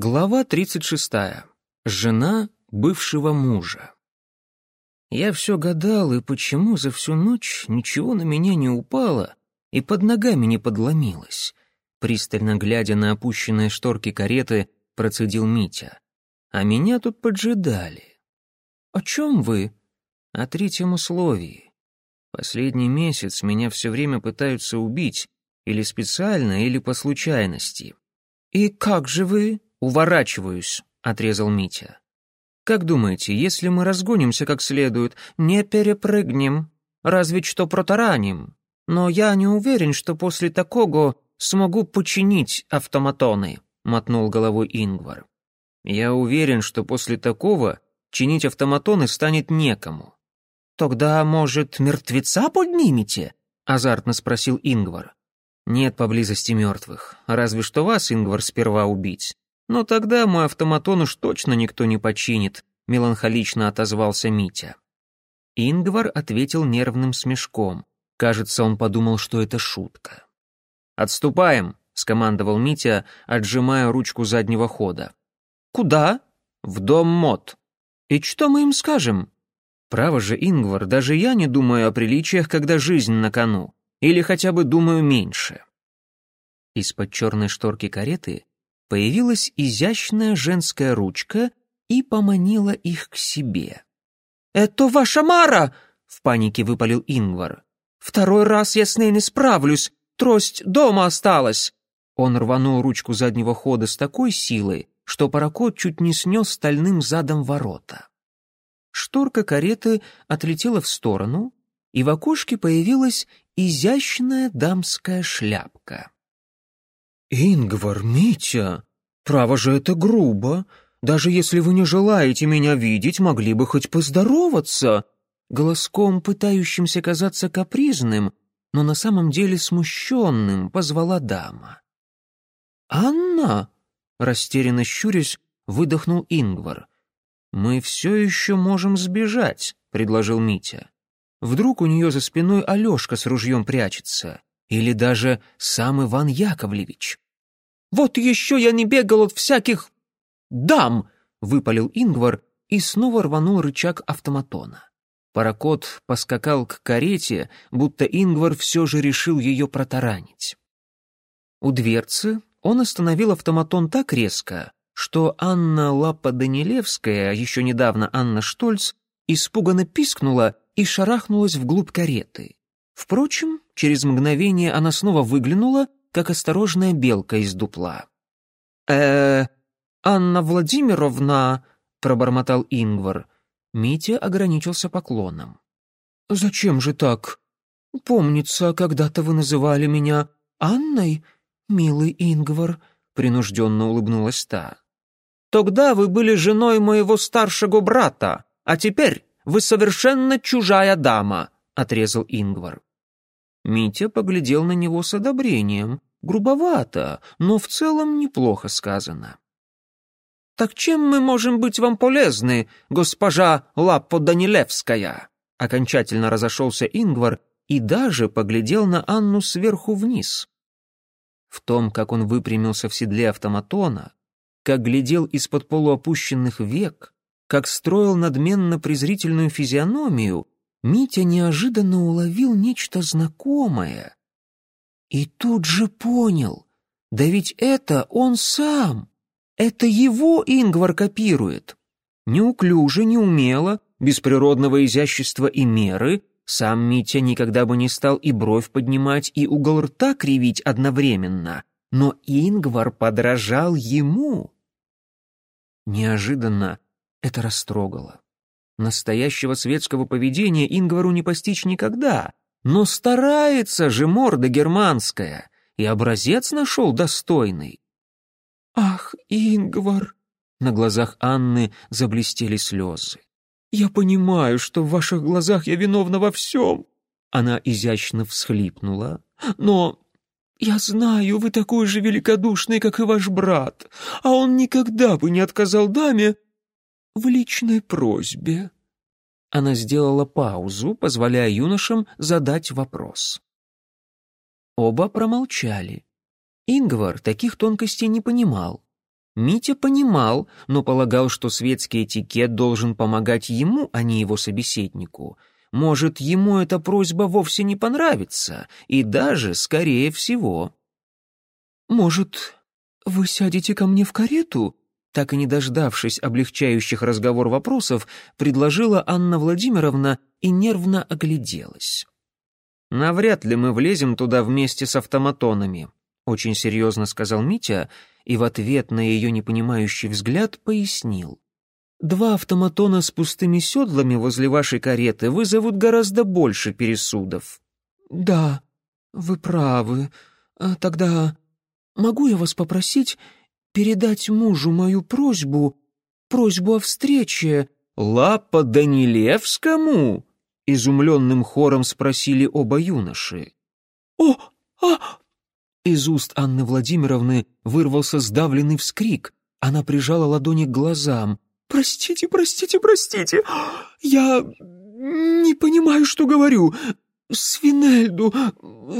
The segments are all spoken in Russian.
Глава 36. Жена бывшего мужа. Я все гадал, и почему за всю ночь ничего на меня не упало и под ногами не подломилось. Пристально глядя на опущенные шторки кареты, процедил Митя. А меня тут поджидали. «О чем вы?» «О третьем условии. Последний месяц меня все время пытаются убить, или специально, или по случайности». «И как же вы?» «Уворачиваюсь», — отрезал Митя. «Как думаете, если мы разгонимся как следует, не перепрыгнем, разве что протараним? Но я не уверен, что после такого смогу починить автоматоны», — мотнул головой Ингвар. «Я уверен, что после такого чинить автоматоны станет некому». «Тогда, может, мертвеца поднимете?» — азартно спросил Ингвар. «Нет поблизости мертвых. Разве что вас, Ингвар, сперва убить. «Но тогда мой автоматон уж точно никто не починит», — меланхолично отозвался Митя. Ингвар ответил нервным смешком. Кажется, он подумал, что это шутка. «Отступаем», — скомандовал Митя, отжимая ручку заднего хода. «Куда?» «В дом мод». «И что мы им скажем?» «Право же, Ингвар, даже я не думаю о приличиях, когда жизнь на кону. Или хотя бы думаю меньше». Из-под черной шторки кареты появилась изящная женская ручка и поманила их к себе. «Это ваша Мара!» — в панике выпалил Ингвар. «Второй раз я с ней не справлюсь, трость дома осталась!» Он рванул ручку заднего хода с такой силой, что пароход чуть не снес стальным задом ворота. Шторка кареты отлетела в сторону, и в окошке появилась изящная дамская шляпка. «Ингвар, Митя, право же это грубо. Даже если вы не желаете меня видеть, могли бы хоть поздороваться». Голоском, пытающимся казаться капризным, но на самом деле смущенным, позвала дама. «Анна!» — растерянно щурясь, выдохнул Ингвар. «Мы все еще можем сбежать», — предложил Митя. «Вдруг у нее за спиной Алешка с ружьем прячется?» Или даже сам Иван Яковлевич. «Вот еще я не бегал от всяких дам!» — выпалил Ингвар и снова рванул рычаг автоматона. Паракот поскакал к карете, будто Ингвар все же решил ее протаранить. У дверцы он остановил автоматон так резко, что Анна Лапа-Данилевская, еще недавно Анна Штольц, испуганно пискнула и шарахнулась вглубь кареты. Впрочем, через мгновение она снова выглянула, как осторожная белка из дупла. э Анна Владимировна...» — пробормотал Ингвар. Митя ограничился поклоном. «Зачем же так? Помнится, когда-то вы называли меня Анной, милый Ингвар», — принужденно улыбнулась та. «Тогда вы были женой моего старшего брата, а теперь вы совершенно чужая дама», — отрезал Ингвар. Митя поглядел на него с одобрением. Грубовато, но в целом неплохо сказано. «Так чем мы можем быть вам полезны, госпожа Лаппо-Данилевская?» Окончательно разошелся Ингвар и даже поглядел на Анну сверху вниз. В том, как он выпрямился в седле автоматона, как глядел из-под полуопущенных век, как строил надменно презрительную физиономию, Митя неожиданно уловил нечто знакомое. И тут же понял, да ведь это он сам. Это его Ингвар копирует. Неуклюже, неумело, без природного изящества и меры, сам Митя никогда бы не стал и бровь поднимать, и угол рта кривить одновременно. Но Ингвар подражал ему. Неожиданно это растрогало. Настоящего светского поведения Ингвару не постичь никогда, но старается же морда германская, и образец нашел достойный. «Ах, Ингвар!» На глазах Анны заблестели слезы. «Я понимаю, что в ваших глазах я виновна во всем!» Она изящно всхлипнула. «Но я знаю, вы такой же великодушный, как и ваш брат, а он никогда бы не отказал даме в личной просьбе». Она сделала паузу, позволяя юношам задать вопрос. Оба промолчали. Ингвар таких тонкостей не понимал. Митя понимал, но полагал, что светский этикет должен помогать ему, а не его собеседнику. Может, ему эта просьба вовсе не понравится, и даже, скорее всего. «Может, вы сядете ко мне в карету?» Так и не дождавшись облегчающих разговор вопросов, предложила Анна Владимировна и нервно огляделась. «Навряд ли мы влезем туда вместе с автоматонами», — очень серьезно сказал Митя, и в ответ на ее непонимающий взгляд пояснил. «Два автоматона с пустыми седлами возле вашей кареты вызовут гораздо больше пересудов». «Да, вы правы. А тогда могу я вас попросить передать мужу мою просьбу, просьбу о встрече?» «Лапа Данилевскому?» Изумленным хором спросили оба юноши. «О, а!» Из уст Анны Владимировны вырвался сдавленный вскрик. Она прижала ладони к глазам. «Простите, простите, простите! Я не понимаю, что говорю. Свинельду,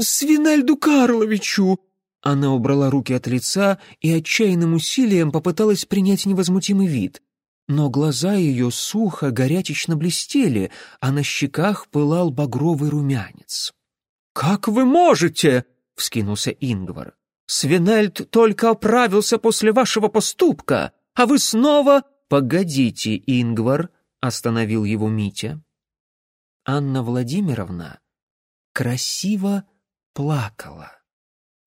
Свинельду Карловичу!» Она убрала руки от лица и отчаянным усилием попыталась принять невозмутимый вид но глаза ее сухо, горячечно блестели, а на щеках пылал багровый румянец. «Как вы можете?» — вскинулся Ингвар. «Свинельд только оправился после вашего поступка, а вы снова...» «Погодите, Ингвар», — остановил его Митя. Анна Владимировна красиво плакала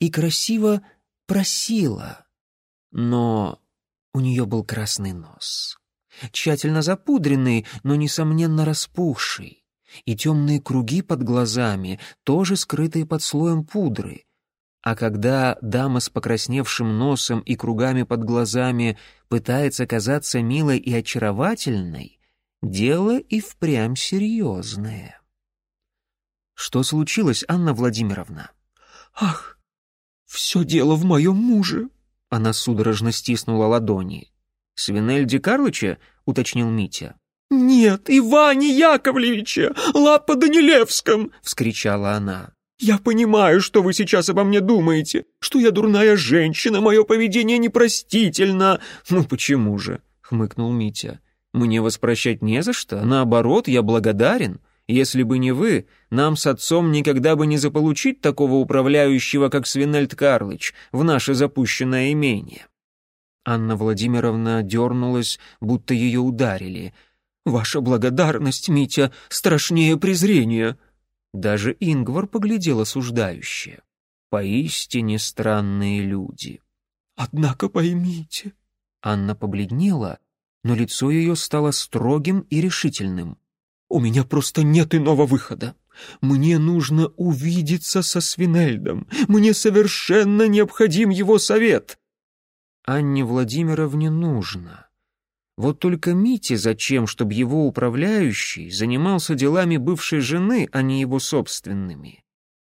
и красиво просила, но у нее был красный нос тщательно запудренный, но, несомненно, распухший, и темные круги под глазами, тоже скрытые под слоем пудры. А когда дама с покрасневшим носом и кругами под глазами пытается казаться милой и очаровательной, дело и впрямь серьезное. Что случилось, Анна Владимировна? «Ах, все дело в моем муже!» Она судорожно стиснула ладони. «Свинельди Карлыча?» — уточнил Митя. «Нет, Иване Яковлевиче, лапа Данилевском!» — вскричала она. «Я понимаю, что вы сейчас обо мне думаете, что я дурная женщина, мое поведение непростительно». «Ну почему же?» — хмыкнул Митя. «Мне вас прощать не за что, наоборот, я благодарен. Если бы не вы, нам с отцом никогда бы не заполучить такого управляющего, как Свинельд Карлыч, в наше запущенное имение». Анна Владимировна дернулась, будто ее ударили. «Ваша благодарность, Митя, страшнее презрения!» Даже Ингвар поглядел осуждающе. Поистине странные люди. «Однако поймите...» Анна побледнела, но лицо ее стало строгим и решительным. «У меня просто нет иного выхода. Мне нужно увидеться со Свинельдом. Мне совершенно необходим его совет. Анне Владимировне нужно. Вот только Мите зачем, чтобы его управляющий занимался делами бывшей жены, а не его собственными?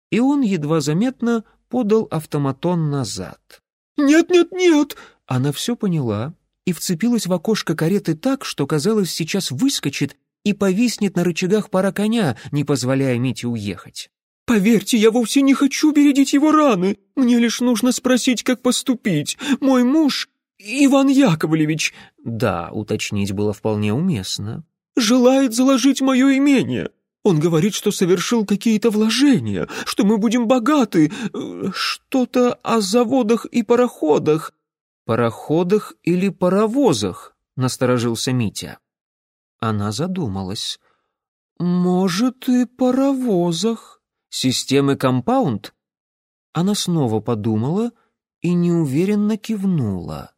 И он едва заметно подал автоматон назад. «Нет, нет, нет!» Она все поняла и вцепилась в окошко кареты так, что, казалось, сейчас выскочит и повиснет на рычагах пара коня, не позволяя Мите уехать. «Поверьте, я вовсе не хочу бередить его раны. Мне лишь нужно спросить, как поступить. Мой муж, Иван Яковлевич...» Да, уточнить было вполне уместно. «Желает заложить мое имение. Он говорит, что совершил какие-то вложения, что мы будем богаты. Что-то о заводах и пароходах». «Пароходах или паровозах?» — насторожился Митя. Она задумалась. «Может, и паровозах». Системы компаунд? Она снова подумала и неуверенно кивнула.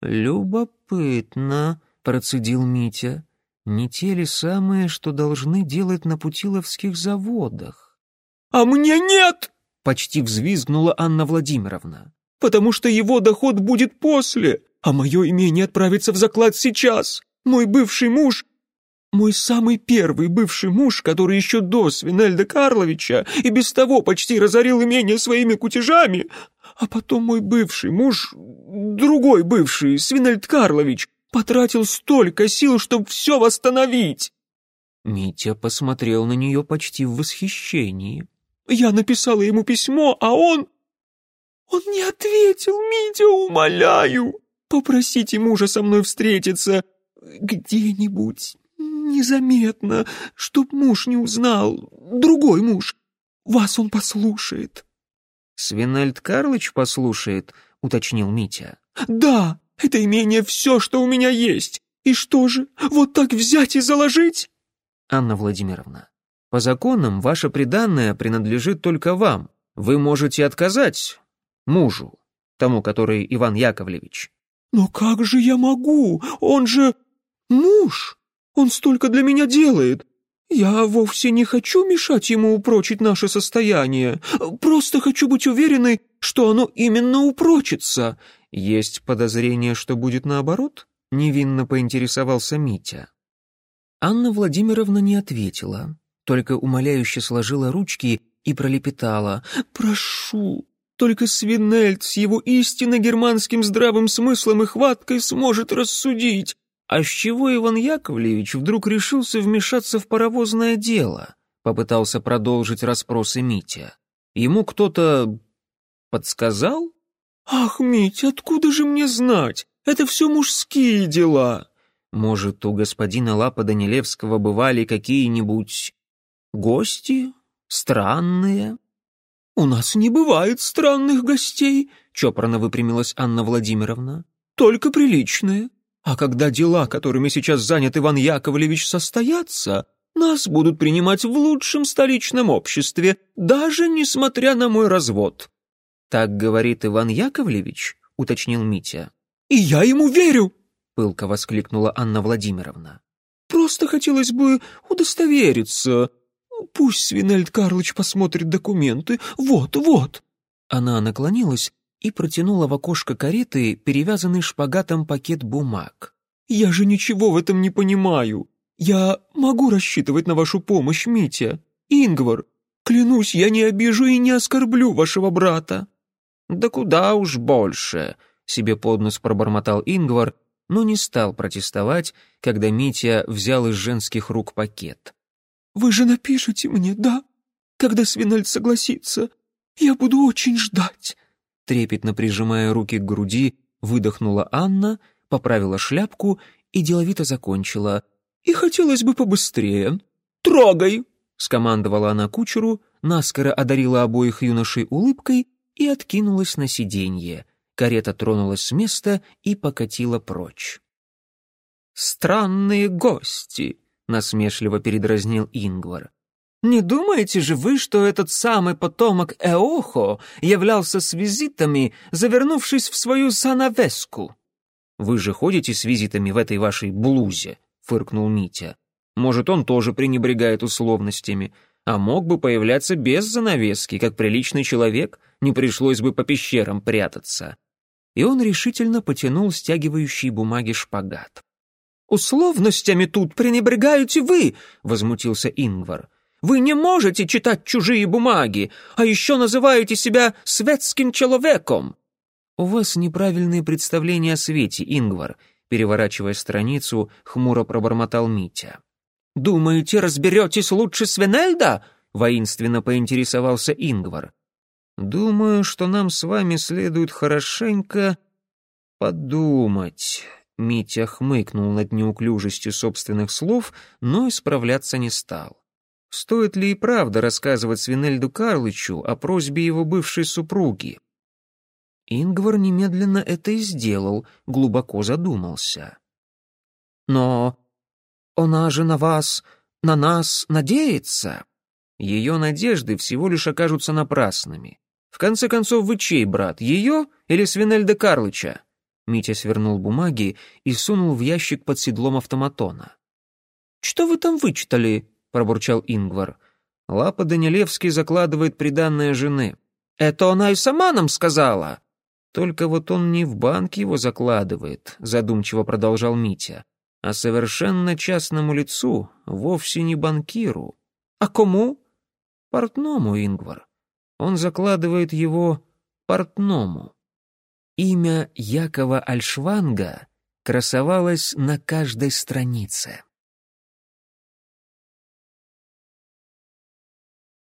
«Любопытно», — процедил Митя. «Не те ли самые, что должны делать на путиловских заводах?» «А мне нет!» — почти взвизгнула Анна Владимировна. «Потому что его доход будет после, а мое имение отправится в заклад сейчас. Мой бывший муж мой самый первый бывший муж, который еще до Свинельда Карловича и без того почти разорил имение своими кутежами, а потом мой бывший муж, другой бывший, Свинельд Карлович, потратил столько сил, чтобы все восстановить. Митя посмотрел на нее почти в восхищении. Я написала ему письмо, а он... Он не ответил, Митя, умоляю. Попросите мужа со мной встретиться где-нибудь, незаметно, чтоб муж не узнал, другой муж. Вас он послушает». «Свинельд Карлыч послушает», — уточнил Митя. «Да, это имение все, что у меня есть. И что же, вот так взять и заложить?» «Анна Владимировна, по законам ваше приданное принадлежит только вам. Вы можете отказать мужу, тому, который Иван Яковлевич». «Но как же я могу? Он же муж. Он столько для меня делает. Я вовсе не хочу мешать ему упрочить наше состояние. Просто хочу быть уверенной, что оно именно упрочится. Есть подозрение, что будет наоборот?» Невинно поинтересовался Митя. Анна Владимировна не ответила, только умоляюще сложила ручки и пролепетала. «Прошу, только Свинельд с его истинно германским здравым смыслом и хваткой сможет рассудить. А с чего Иван Яковлевич вдруг решился вмешаться в паровозное дело? Попытался продолжить расспросы Митя. Ему кто-то подсказал? Ах, Митя, откуда же мне знать? Это все мужские дела. Может, у господина Лапа Данилевского бывали какие-нибудь гости? Странные? «У нас не бывает странных гостей», — чопорно выпрямилась Анна Владимировна. «Только приличные. А когда дела, которыми сейчас занят Иван Яковлевич, состоятся, нас будут принимать в лучшем столичном обществе, даже несмотря на мой развод». «Так говорит Иван Яковлевич?» — уточнил Митя. «И я ему верю!» — пылко воскликнула Анна Владимировна. «Просто хотелось бы удостовериться, «Пусть Свинельд Карлыч посмотрит документы. Вот, вот!» Она наклонилась и протянула в окошко кареты перевязанный шпагатом пакет бумаг. «Я же ничего в этом не понимаю. Я могу рассчитывать на вашу помощь, Митя. Ингвар, клянусь, я не обижу и не оскорблю вашего брата». «Да куда уж больше!» — себе под нос пробормотал Ингвар, но не стал протестовать, когда Митя взял из женских рук пакет. Вы же напишите мне, да? Когда Свинальд согласится, я буду очень ждать». Трепетно прижимая руки к груди, выдохнула Анна, поправила шляпку и деловито закончила. «И хотелось бы побыстрее. Трогай!» — скомандовала она кучеру, наскоро одарила обоих юношей улыбкой и откинулась на сиденье. Карета тронулась с места и покатила прочь. «Странные гости!» насмешливо передразнил Ингвар. «Не думаете же вы, что этот самый потомок Эохо являлся с визитами, завернувшись в свою санавеску?» «Вы же ходите с визитами в этой вашей блузе», — фыркнул Митя. «Может, он тоже пренебрегает условностями, а мог бы появляться без занавески, как приличный человек, не пришлось бы по пещерам прятаться». И он решительно потянул стягивающий бумаги шпагат. «Условностями тут пренебрегаете вы!» — возмутился Ингвар. «Вы не можете читать чужие бумаги, а еще называете себя светским человеком!» «У вас неправильные представления о свете, Ингвар», — переворачивая страницу, хмуро пробормотал Митя. «Думаете, разберетесь лучше Свенельда?» — воинственно поинтересовался Ингвар. «Думаю, что нам с вами следует хорошенько подумать». Митя хмыкнул над неуклюжестью собственных слов, но исправляться не стал. Стоит ли и правда рассказывать Свинельду Карлычу о просьбе его бывшей супруги? Ингвар немедленно это и сделал, глубоко задумался. «Но она же на вас, на нас надеется?» Ее надежды всего лишь окажутся напрасными. В конце концов, вы чей брат, ее или Свинельда Карлыча? Митя свернул бумаги и сунул в ящик под седлом автоматона. «Что вы там вычитали?» — пробурчал Ингвар. «Лапа Данилевский закладывает приданное жены». «Это она и сама нам сказала!» «Только вот он не в банк его закладывает», — задумчиво продолжал Митя, «а совершенно частному лицу, вовсе не банкиру». «А кому?» «Портному, Ингвар. Он закладывает его портному». Имя Якова Альшванга красовалось на каждой странице.